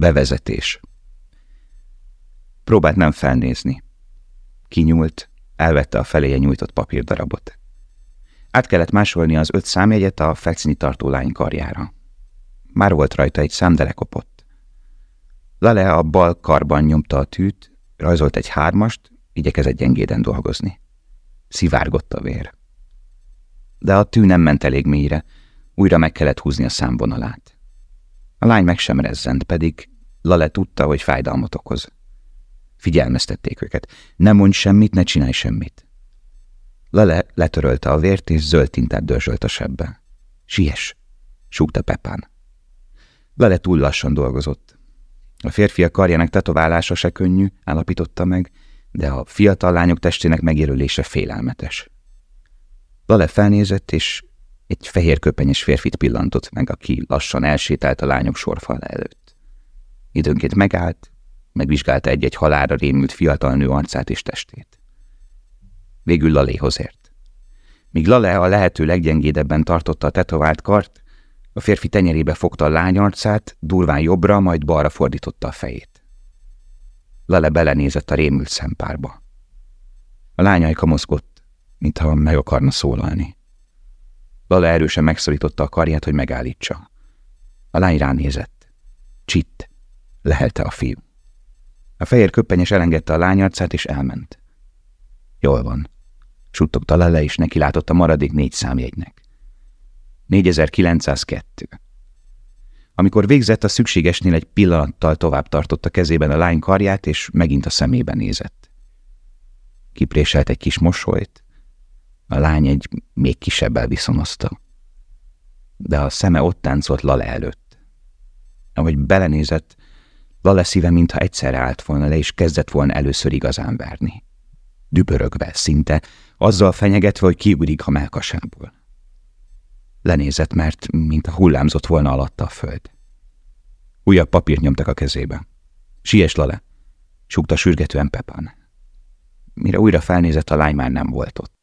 Bevezetés. Próbált nem felnézni. Kinyúlt, elvette a feléje nyújtott papírdarabot. Át kellett másolni az öt számjegyet a fecni tartó lány karjára. Már volt rajta egy szám, de lekopott. Lale a bal karban nyomta a tűt, rajzolt egy hármast, igyekezett gyengéden dolgozni. Szivárgott a vér. De a tű nem ment elég mélyre, újra meg kellett húzni a számvonalát. A lány meg sem rezzent, pedig Lale tudta, hogy fájdalmat okoz. Figyelmeztették őket. Ne mondj semmit, ne csinálj semmit. Lale letörölte a vért, és zöld tintát dörzsölt a sebbe. Siess, súgta Pepán. Lale túl lassan dolgozott. A férfiak karjának tetoválása se könnyű, állapította meg, de a fiatal lányok testének megjelölése félelmetes. Lale felnézett, és egy fehér köpenyes férfit pillantott meg, aki lassan elsétált a lányok sorfal előtt. Időnként megállt, megvizsgálta egy-egy halára rémült fiatal nő arcát és testét. Végül Laléhoz ért. Míg Lale a lehető leggyengédebben tartotta a tetovált kart, a férfi tenyerébe fogta a lány arcát, durván jobbra, majd balra fordította a fejét. Lale belenézett a rémült szempárba. A lány ajka mozgott, mintha meg akarna szólalni. Lale erősen megszorította a karját, hogy megállítsa. A lány ránézett. Csitt, lehelte a fiú. A fehér köppenyes elengedte a lány arcát, és elment. Jól van. Suttogta Lale, és neki látott a maradék négy számjegynek. 4902. Amikor végzett, a szükségesnél egy pillanattal tovább tartotta kezében a lány karját, és megint a szemébe nézett. Kipréselt egy kis mosolyt, a lány egy még kisebbel viszonozta. De a szeme ott táncolt Lale előtt. Ahogy belenézett, Lale szíve mintha egyszerre állt volna le, és kezdett volna először igazán verni. Dübörögve, szinte, azzal fenyegetve, hogy kiugrik a melkasából. Lenézett, mert mint hullámzott volna alatta a föld. Újabb papírt nyomtak a kezébe. Siess, Lale! súgta sürgetően Pepan. Mire újra felnézett, a lány már nem volt ott.